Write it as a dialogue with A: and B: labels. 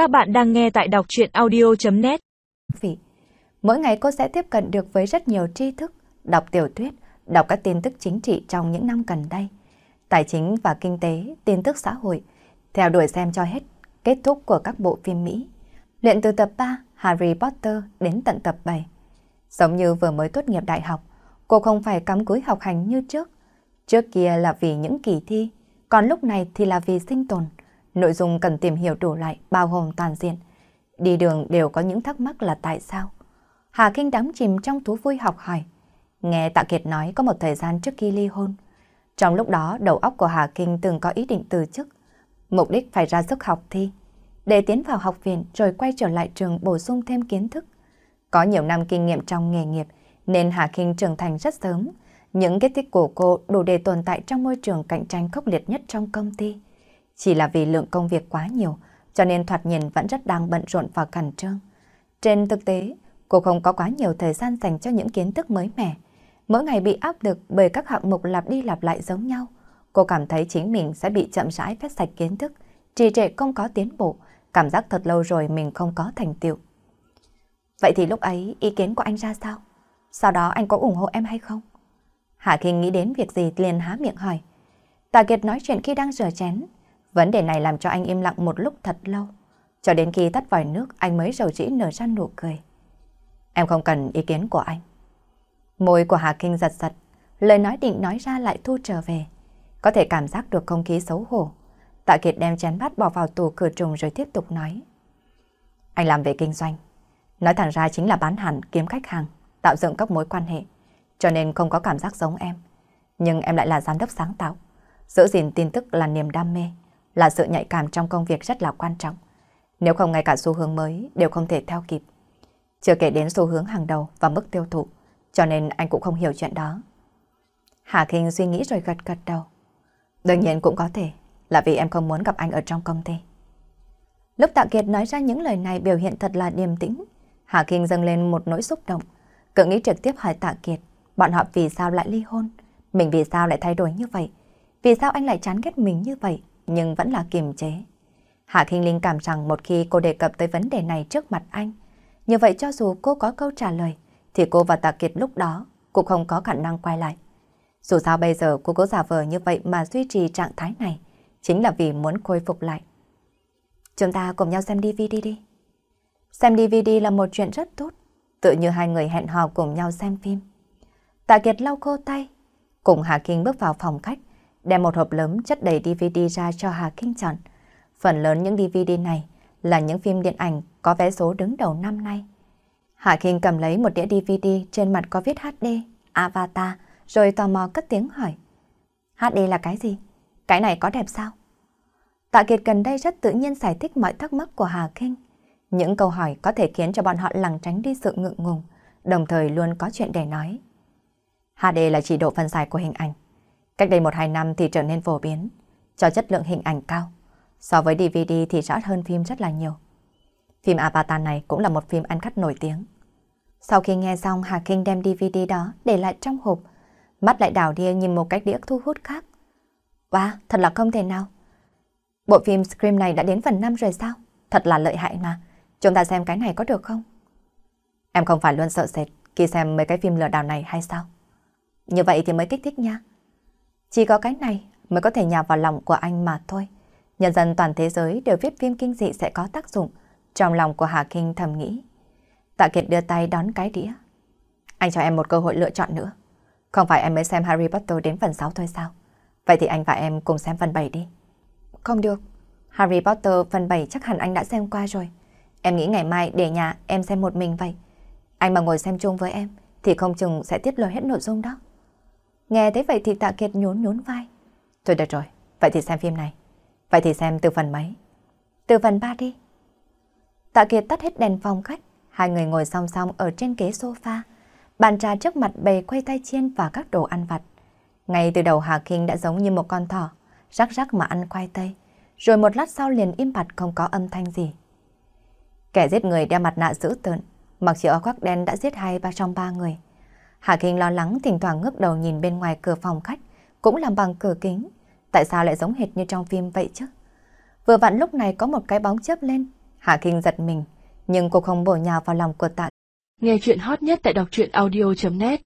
A: Các bạn đang nghe tại đọc chuyện audio.net
B: Vì mỗi ngày cô sẽ tiếp cận được với rất nhiều tri thức, đọc tiểu thuyết, đọc các tin tức chính trị trong những năm gần đây. Tài chính và kinh tế, tin tức xã hội, theo đuổi xem cho hết kết thúc của các bộ phim Mỹ. Luyện từ tập 3 Harry Potter đến tận tập 7. Giống như vừa mới tốt nghiệp đại học, cô không phải cắm cúi học hành như trước. Trước kia là vì những kỳ thi, còn lúc này thì là vì sinh tồn. Nội dung cần tìm hiểu đủ lại, bao gồm toàn diện. Đi đường đều có những thắc mắc là tại sao. Hà Kinh đắm chìm trong thú vui học hỏi. Nghe Tạ Kiệt nói có một thời gian trước khi ly hôn. Trong lúc đó, đầu óc của Hà Kinh từng có ý định từ chức. Mục đích phải ra sức học thi. Để tiến vào học viện rồi quay trở lại trường bổ sung thêm kiến thức. Có nhiều năm kinh nghiệm trong nghề nghiệp nên Hà Kinh trưởng thành rất sớm. Những kết tích của cô đủ để tồn tại trong môi trường cạnh tranh khốc liệt nhất trong công ty. Chỉ là vì lượng công việc quá nhiều, cho nên thoạt nhìn vẫn rất đang bận rộn và khẩn trương. Trên thực tế, cô không có quá nhiều thời gian dành cho những kiến thức mới mẻ. Mỗi ngày bị áp lực bởi các hạng mục lặp đi lặp lại giống nhau. Cô cảm thấy chính mình sẽ bị chậm rãi phép sạch kiến thức, trì trệ không có tiến bộ, cảm giác thật lâu rồi mình không có thành tựu. Vậy thì lúc ấy ý kiến của anh ra sao? Sau đó anh có ủng hộ em hay không? Hạ Kinh nghĩ đến việc gì liền há miệng hỏi. Tạ Kiệt nói chuyện khi đang rửa chén. Vấn đề này làm cho anh im lặng một lúc thật lâu. Cho đến khi tắt vòi nước anh mới rầu rĩ nở ra nụ cười. Em không cần ý kiến của anh. Môi của Hà Kinh giật giật, lời nói định nói ra lại thu trở về. Có thể cảm giác được không khí xấu hổ. Tạ Kiệt đem chén bát bỏ vào tủ cửa trùng rồi tiếp tục nói. Anh làm về kinh doanh. Nói thẳng ra chính là bán hàng, kiếm khách hàng, tạo dựng các mối quan hệ. Cho nên không có cảm giác giống em. Nhưng em lại là giám đốc sáng tạo. Giữ gìn tin tức là niềm đam mê, là sự nhạy cảm trong công việc rất là quan trọng. Nếu không ngay cả xu hướng mới đều không thể theo kịp. Chưa kể đến xu hướng hàng đầu và mức tiêu thụ, cho nên anh cũng không hiểu chuyện đó. Hà Kinh suy nghĩ rồi gật gật đầu. Đương nhiên cũng có thể là vì em không muốn gặp anh ở trong công ty. Lúc Tạ Kiệt nói ra những lời này biểu hiện thật là điềm tĩnh. Hà Kinh dâng lên một nỗi xúc động. Cự nghĩ trực tiếp hỏi Tạ Kiệt, bọn họ vì sao lại ly hôn? Mình vì sao lại thay đổi như vậy? Vì sao anh lại chán ghét mình như vậy, nhưng vẫn là kiềm chế? Hạ Kinh Linh cảm rằng một khi cô đề cập tới vấn đề này trước mặt anh, như vậy cho dù cô có câu trả lời, thì cô và Tạ Kiệt lúc đó cũng không có khả năng quay lại. Dù sao bây giờ cô cố giả vờ như vậy mà duy trì trạng thái này, chính là vì muốn khôi phục lại. Chúng ta cùng nhau xem DVD đi. Xem DVD là một chuyện rất tốt, tự như hai người hẹn hò cùng nhau xem phim. Tạ Kiệt lau khô tay, cùng Hà Kinh bước vào phòng khách, đem một hộp lớn chất đầy DVD ra cho Hà Kinh chọn. Phần lớn những DVD này là những phim điện ảnh có vé số đứng đầu năm nay. Hà Kinh cầm lấy một đĩa DVD trên mặt có viết HD, Avatar, rồi tò mò cất tiếng hỏi. HD là cái gì? Cái này có đẹp sao? Tạ Kiệt gần đây rất tự nhiên giải thích mọi thắc mắc của Hà Kinh. Những câu hỏi có thể khiến cho bọn họ lằng tránh đi sự ngượng ngùng, đồng thời luôn có chuyện để nói. HD là chỉ độ phân giải của hình ảnh. Cách đây 1-2 năm thì trở nên phổ biến, cho chất lượng hình ảnh cao. So với DVD thì rõ hơn phim rất là nhiều. Phim Avatar này cũng là một phim ăn khách nổi tiếng. Sau khi nghe xong, Hà Kinh đem DVD đó để lại trong hộp, mắt lại đảo đi nhìn một cách đĩa thu hút khác. Wow, thật là không thể nào. Bộ phim Scream này đã đến phần 5 rồi sao? Thật là lợi hại mà. Chúng ta xem cái này có được không? Em không phải luôn sợ sệt khi xem mấy cái phim lừa đảo này hay sao? Như vậy thì mới kích thích nha. Chỉ có cái này mới có thể nhào vào lòng của anh mà thôi. Nhân dân toàn thế giới đều viết phim kinh dị sẽ có tác dụng. Trong lòng của Hà Kinh thầm nghĩ. Tạ Kiệt đưa tay đón cái đĩa. Anh cho em một cơ hội lựa chọn nữa. Không phải em mới xem Harry Potter đến phần 6 thôi sao? Vậy thì anh và em cùng xem phần 7 đi. Không được. Harry Potter phần 7 chắc hẳn anh đã xem qua rồi. Em nghĩ ngày mai để nhà em xem một mình vậy. Anh mà ngồi xem chung với em thì không chừng sẽ tiết lộ hết nội dung đó. Nghe thấy vậy thì Tạ Kiệt nhún nhún vai. Thôi được rồi, vậy thì xem phim này. Vậy thì xem từ phần mấy? Từ phần 3 đi. Tạ Kiệt tắt hết đèn phòng khách, hai người ngồi song song ở trên ghế sofa. Bàn trà trước mặt bày quay tay chiên và các đồ ăn vặt. Ngay từ đầu Hà Kinh đã giống như một con thỏ, rắc rắc mà ăn khoai tây. Rồi một lát sau liền im bặt không có âm thanh gì. Kẻ giết người đeo mặt nạ dữ tợn, mặc chiếc áo khoác đen đã giết hai ba trong ba người. Hà Kinh lo lắng thỉnh thoảng ngước đầu nhìn bên ngoài cửa phòng khách, cũng làm bằng cửa kính. Tại sao lại giống hệt như trong phim vậy chứ? Vừa vặn lúc này có một cái bóng chớp lên, Hạ Kinh giật mình, nhưng cô không bổ nhào vào lòng của tạ.
A: Nghe chuyện hot nhất tại đọc truyện audio.net